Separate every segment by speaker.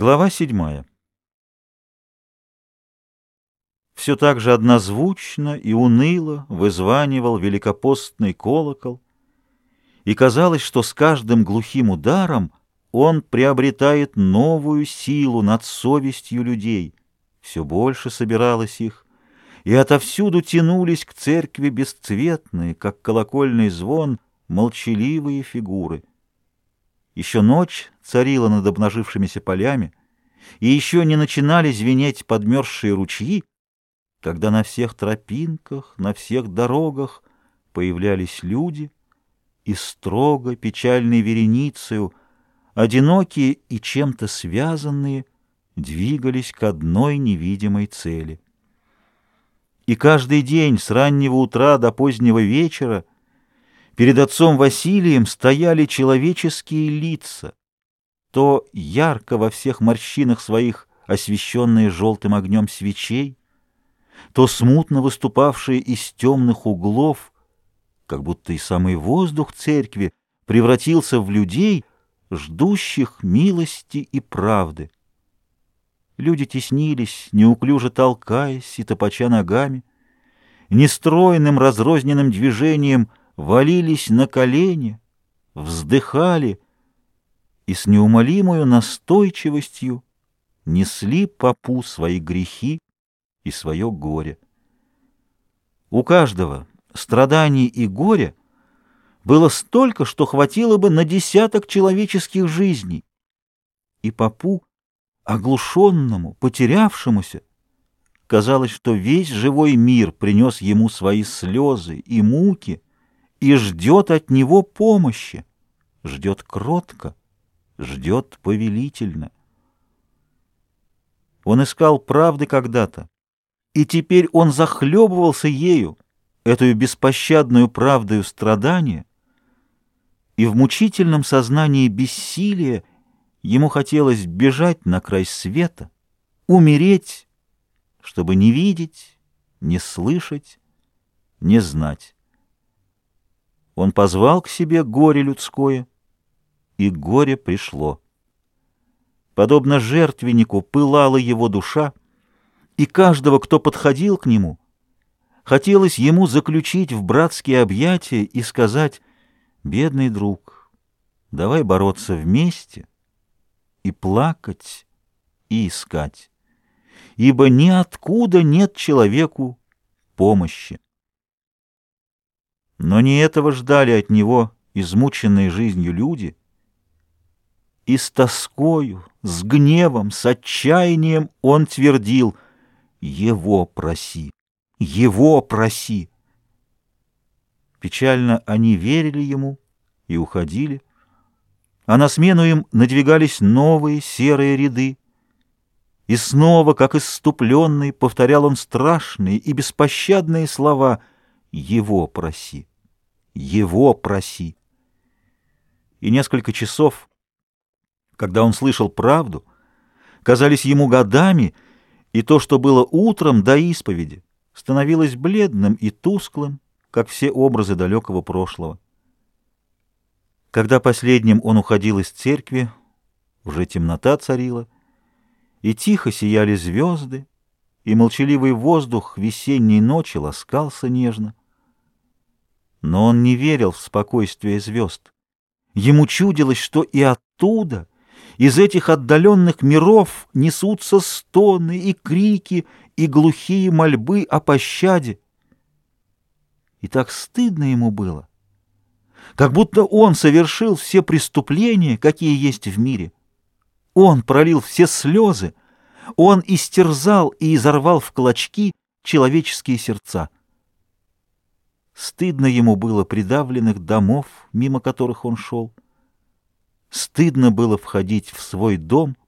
Speaker 1: Глава седьмая. Все так же однозвучно и уныло вызванивал великопостный колокол, и казалось, что с каждым глухим ударом он приобретает новую силу над совестью людей. Все больше собиралось их, и отовсюду тянулись к церкви бесцветные, как колокольный звон, молчаливые фигуры — еще ночь царила над обнажившимися полями, и еще не начинали звенеть подмерзшие ручьи, когда на всех тропинках, на всех дорогах появлялись люди и строго печальной вереницею, одинокие и чем-то связанные, двигались к одной невидимой цели. И каждый день с раннего утра до позднего вечера Перед отцом Василием стояли человеческие лица, то ярко во всех морщинах своих освещенные желтым огнем свечей, то смутно выступавшие из темных углов, как будто и самый воздух церкви превратился в людей, ждущих милости и правды. Люди теснились, неуклюже толкаясь и топача ногами, нестройным разрозненным движением — валились на колени, вздыхали и с неумолимой настойчивостью несли попу свои грехи и свое горе. У каждого страданий и горя было столько, что хватило бы на десяток человеческих жизней. И попу, оглушенному, потерявшемуся, казалось, что весь живой мир принес ему свои слезы и муки, и ждет от него помощи, ждет кротко, ждет повелительно. Он искал правды когда-то, и теперь он захлебывался ею, эту беспощадную правдою страдания, и в мучительном сознании бессилия ему хотелось бежать на край света, умереть, чтобы не видеть, не слышать, не знать. Он позвал к себе горе людское, и горе пришло. Подобно жертвеннику пылала его душа, и каждого, кто подходил к нему, хотелось ему заключить в братские объятия и сказать «Бедный друг, давай бороться вместе и плакать, и искать, ибо ниоткуда нет человеку помощи». Но не этого ждали от него измученные жизнью люди. И с тоскою, с гневом, с отчаянием он твердил «Его проси! Его проси!» Печально они верили ему и уходили, а на смену им надвигались новые серые ряды. И снова, как исступленный, повторял он страшные и беспощадные слова «Его проси!» Его проси. И несколько часов, когда он слышал правду, казались ему годами, и то, что было утром до исповеди, становилось бледным и тусклым, как все образы далекого прошлого. Когда последним он уходил из церкви, уже темнота царила, и тихо сияли звезды, и молчаливый воздух весенней ночи ласкался нежно. Но он не верил в спокойствие звезд. Ему чудилось, что и оттуда, из этих отдаленных миров, несутся стоны и крики, и глухие мольбы о пощаде. И так стыдно ему было, как будто он совершил все преступления, какие есть в мире. Он пролил все слезы, он истерзал и изорвал в клочки человеческие сердца. Стыдно ему было придавленных домов, мимо которых он шел. Стыдно было входить в свой дом,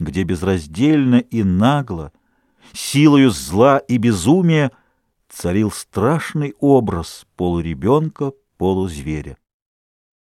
Speaker 1: где безраздельно и нагло, силою зла и безумия царил страшный образ полуребенка, полузверя.